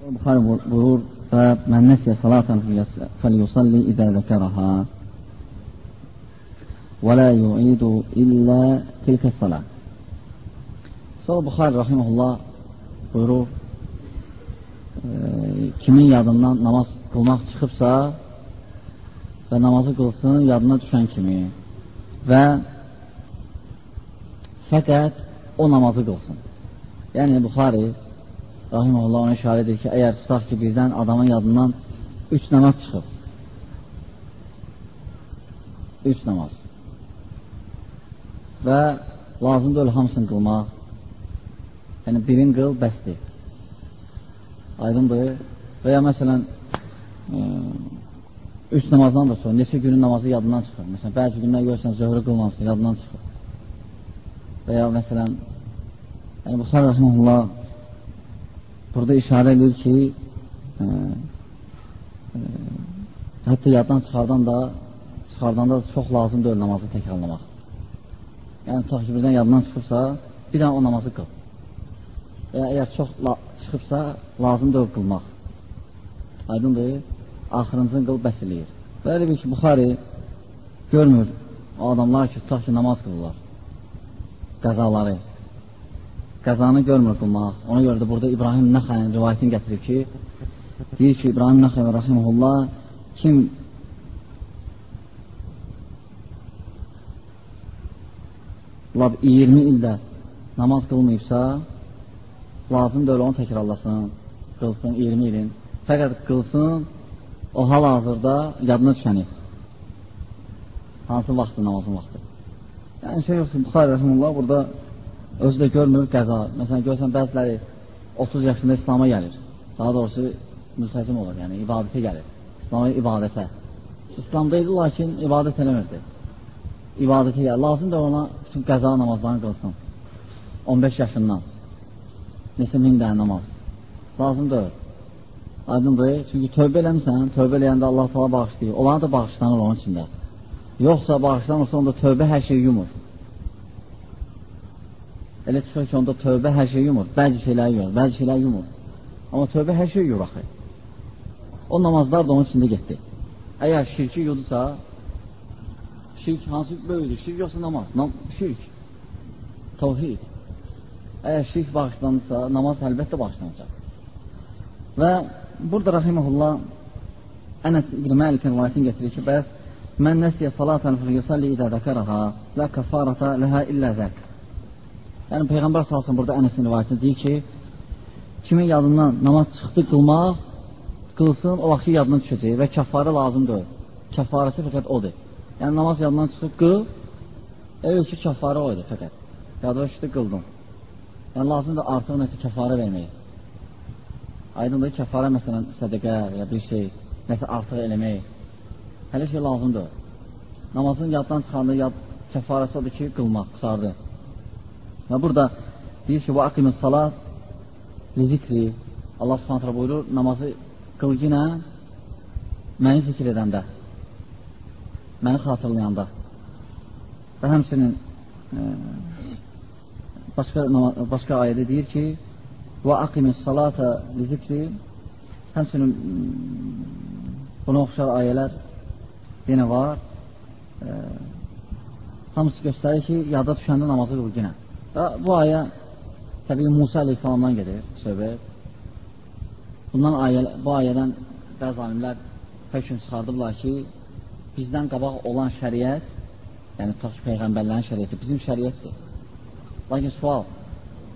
Buxari buyurur və mən nəsiyə salatan fəliyusalli idə zəkərəha və lə yu'idu illə tilkə salat. Sonra Buxari rahiməhullah buyurur e, kimin yadından namaz qılmaq çıxıbsa və namazı qılsın yadına düşən kimi və fəqət o namazı qılsın. Yəni, Buxari Rahiməllah ona işarə edir ki, əgər tutaq ki, birdən adamın yadından üç namaz çıxıb. Üç namaz. Və lazımdır öyle hamısını qılmaq. Yəni, birin qıl bəsdir. Aydındır. Və ya məsələn, e, üç namazdan da sonra neçə günün namazı yadından çıxır. Məsələn, bəzi günlər görsən, zöhrü qılmansın, yadından çıxır. Və ya məsələn, yəni, Buxar Rəhməllah burada işarə edir ki, ə, ə, hətta yaddan çıxardan da çıxardanda çox lazım deyil namazı təkrarlamaq. Yəni, tutaq ki, birdən yadından çıxıbsa, bir dənə o namazı qıl. Və əgər çox la çıxıbsa, lazım deyil qılmaq. Aydındır, axırıncını qıl bəs eləyir. Və elə bir ki, Buxari görmür o adamlar ki, tutaq ki, namaz qılırlar. Qəzaları qəzanı görmür qılmaq. Ona görə də burada İbrahim Nəxənin rivayətini gətirir ki, deyir ki, İbrahim Nəxəy rəhiməhullah kim lab 20 ildə namaz qılmayıbsa, lazımdır onu təkrarlasın, qılsın 20 ilin. Fəqət qılsın, o hal-hazırda yadına düşəni. Hansı vaxtı namazın vaxtı. Yəni şey yoxdur, Buxar Rəhmullah burada özü də görmür qəza. Məsələn, görsən, bəziləri 30 yaşında İslama gəlir. Daha doğrusu, mültəzim olur, yəni ibadətə gəlir. İslama ibadətə. İslamda idi, lakin ibadət eləmirdi. İbadətə gəlir. Lazımdır ona bütün qəza namazlarını qılsın. 15 yaşından. Neçə min dənə namaz. Lazımdır. Aydındır. Çünki tövbə eləmirsən, tövbə eləyəndə Allah sala bağışlayır. Olanı da bağışlanır onun içində. Yoxsa bağışlanırsa onda tövbə hər şeyi yumur. Elə çıxır ki, onda tövbə hər şey yumur. Bəzi şeyləri yumur, bəzi şeyləri yumur. Amma tövbə hər şey yumur axı. O namazlar da onun içində getdi. Əgər şirki yudursa, şirk hansı böyüdür? Şirk yoxsa namaz? Nam şirk. Tavhid. Əgər şirk bağışlanırsa, namaz əlbəttə bağışlanacaq. Və burada Rahiməhullah Ənəs İbn Məlikin rivayətini getirir ki, bəs mən nəsiyə salatan fəlyusalli idə zəkərəha lə kəfarətə ləhə illə zək. Yəni Peyğəmbər salsın burada Ənəsin rivayətində deyir ki, kimin yadından namaz çıxdı qılmaq, qılsın, o vaxt yadından düşəcək və kəfarə lazımdır. Kəfarəsi fəqət odur. Yəni namaz yadından çıxıb qıl, elə ki, kəfarə oydur fəqət. Yadına düşdü, qıldın. Yəni lazımdır artıq nəsə kəfarə vermək. Aydındır, kəfarə məsələn sədəqə ya bir şey, nəsə artıq eləmək. Hələ şey lazımdır. Namazın yaddan çıxanda yad, kəfarəsi odur ki, qılmaq, qutardı. Və burada deyir ki, وَاقِمِ salat li zikri Allah subhanətlə buyurur, namazı qıl yenə məni zikr edəndə, məni xatırlayanda və həmsinin e, başqa, başqa ayədə deyir ki, وَاقِمِ salata li zikri həmsinin buna oxşar ayələr yenə var. E, hamısı göstərir ki, yada düşəndə namazı qıl yenə. Və bu ayə təbii Musa əleyhissalamdan gedir söhbət. Bundan ayə, bu ayədən bəzi alimlər hökm çıxardıblar ki, bizdən qabaq olan şəriət, yəni tutaq ki, Peyğəmbərlərin şəriəti bizim şəriətdir. Lakin sual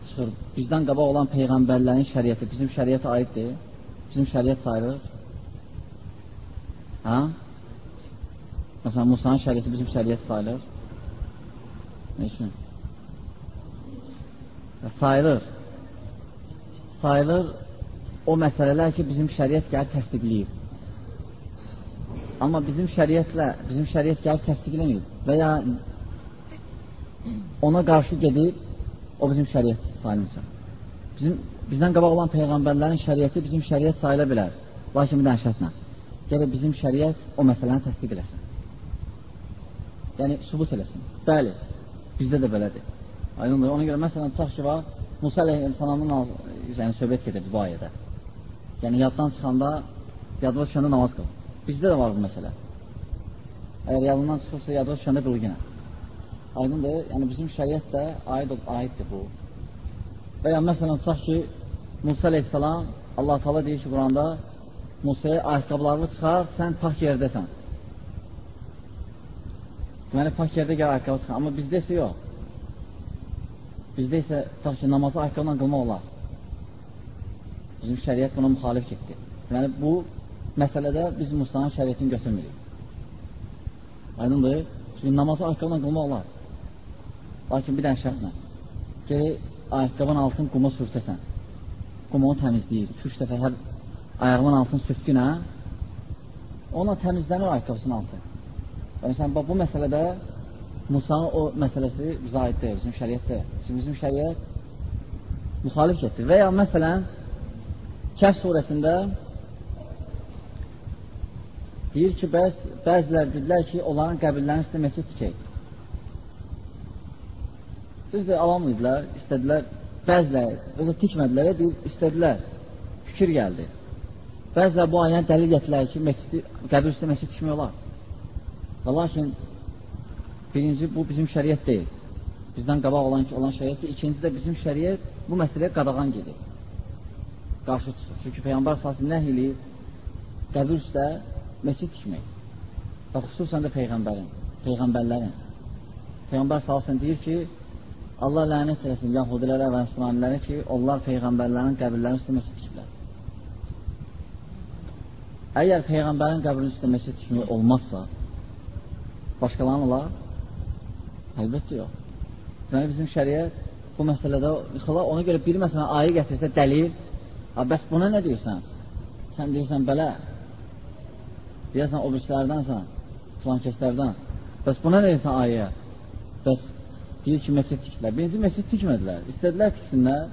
çıxır, bizdən qabaq olan Peyğəmbərlərin şəriəti bizim şəriətə aiddir, bizim şəriət sayılır. Hə? Məsələn, Musanın şəriəti bizim şəriət sayılır. Ne üçün? Sayılır. Sayılır o məsələlər ki, bizim şəriət gəlib təsdiqləyib. Amma bizim şəriətlə, bizim şəriət gəlib təsdiqləməyib və ya ona qarşı gedib, o bizim şəriət sayılmayacaq. Bizim, bizdən qabaq olan Peyğəmbərlərin şəriəti bizim şəriət sayıla bilər. Lakin bir dənə şərtlə. Gəlib bizim şəriət o məsələni təsdiq eləsin. Yəni, subut eləsin. Bəli, bizdə də belədir. Aydındır. Ona görə məsələn tutaq ki, var, Musa əleyhissalamın yəni, söhbət gedir bu ayədə. Yəni, yaddan çıxanda, yadva düşəndə namaz qıl. Bizdə də var bu məsələ. Əgər yadından çıxırsa, yadva düşəndə qıl yenə. Aydındır, yəni bizim şəriət də aid, aiddir bu. Və ya məsələn, tutaq ki, Musa aleyhissalam, Allah tala deyir ki, Quranda, Musaya ayaqqabılarını çıxar, sən pak yerdəsən. Deməli, pak yerdə gəl ayaqqabı çıxar. Amma bizdə isə yox. Bizdə isə, tutaq ki, namazı ayaqqabla qılmaq olar. Bizim şəriət buna müxalif getdi. Deməli, bu məsələdə biz Musanın şəriətini götürmürük. Aydındır. Çünki namazı ayaqqabla qılmaq olar. Lakin bir dənə şərtlə. Geri ayaqqabın altın quma sürtəsən. Qum onu təmizləyir. 2-3 dəfə hər ayağımın altını sürtdünə, ona təmizlənir ayaqqabısının altı. Məsələn, bu məsələdə Musanın o məsələsi bizə aid deyil, bizim şəriətdə. Çünki bizim şəriət müxalif getdir. Və ya məsələn, Kəhv surəsində deyir ki, bəz, bəzilər dedilər ki, onların qəbirlərinin üstə məscid tikək. Düzdür, avam idilər, istədilər, bəzilər, özü tikmədilər, deyir, istədilər, fikir gəldi. Bəzilər bu ayəni dəlil gətirilər ki, məscidi, qəbir üstə məscid tikmək olar. Və lakin, birinci, bu bizim şəriət deyil. Bizdən qabaq olan, olan şəriətdir. İkinci də bizim şəriət bu məsələyə qadağan gedir qarşı çıxır. Çünki Peyğəmbər sahası nəh eləyir qəbir üstə məscid tikmək. Və xüsusən də Peyğəmbərin, Peyğəmbərlərin. Peyğəmbər sahasını deyir ki, Allah lənət eləsin yahudilərə və əsranilərə ki, onlar Peyğəmbərlərin qəbirlərin üstə məscid tikirlər. Əgər Peyğəmbərin qəbrinin üstə məscid tikmək olmazsa, başqalarının olar? Əlbəttə yox. Deməli, bizim şəriət bu məsələdə yıxıla, ona görə bir məsələn ayə gətirsə dəlil, Ha, bəs buna nə deyirsən? Sən deyirsən, belə, deyərsən, o birislərdənsən, filan kəslərdən. Bəs buna nə deyirsən ayə? Bəs deyir ki, məscid tikdilər. Birinci məscid tikmədilər, istədilər tiksinlər.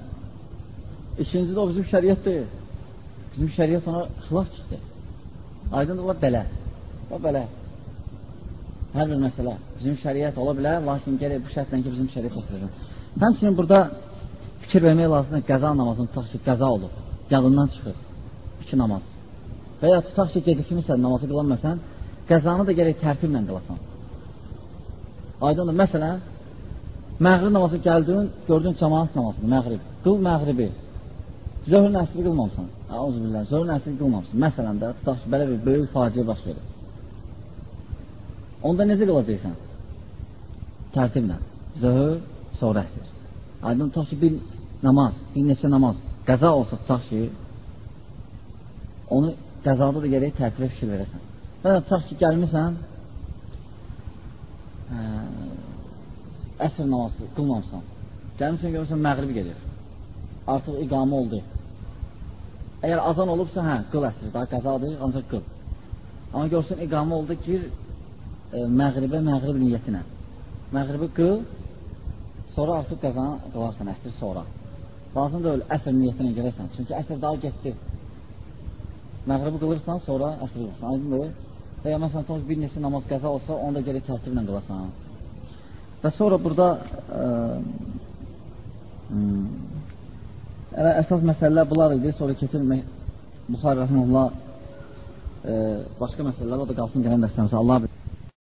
İkinci də o bizim şəriət deyil. Bizim şəriət ona xilaf çıxdı. Aydındır, belə. O belə. Hər bir məsələ. Bizim şəriət ola bilər, lakin gələk bu şərtlə ki, bizim şəriət olsun. Həmçinin burada fikir vermək lazımdır, qəza namazını tutaq ki, qəza olub yadından çıxır. İki namaz. Və ya tutaq ki, gecikmirsən, namazı qılanməsən, qəzanı da gerək tərtiblə qılasan. Aydındır, məsələn, məğrib namazı gəldin, gördün cəmaat namazını, məğrib. Qıl məğribi. Zöhrün əsri qılmamısan. Auzubillah, zöhrün əsri qılmamısan. Məsələn də, tutaq ki, belə bir böyük faciə baş verir. Onda necə qılacaqsan? Tərtiblə. Zöhr, sonra əsr. Aydın, tutaq ki, bir namaz, bir neçə namaz qəza olsa tutaq ki, onu qəzada da gerək tərtibə fikir verəsən. Və tutaq ki, gəlmirsən, ə, əsr namazı qılmamsan. Gəlmirsən, görürsən, məğribi gedir. Artıq iqamı oldu. Əgər azan olubsa, hə, qıl əsr, daha qəzadır, ancaq qıl. Amma görsün, iqamı oldu, gir məğribə, məğrib niyyətinə. Məğribi qıl, sonra artıq qəzanı qılarsan, əsr sonra. Lazım deyil əsr niyyətinə gəlirsən. Çünki əsr daha getdi. Məğribi qılırsan, sonra əsr qılırsan. Aydındır? Və ya məsələn, tutaq bir neçə namaz qəza olsa, onu da gələk tərtiblə qılasan. Və sonra burada ə, ə, əsas məsələlər bunlar idi. Sonra keçir Buxar Rəhməllah başqa məsələlər, o da qalsın gələn dəstəmizə. Allah bilir.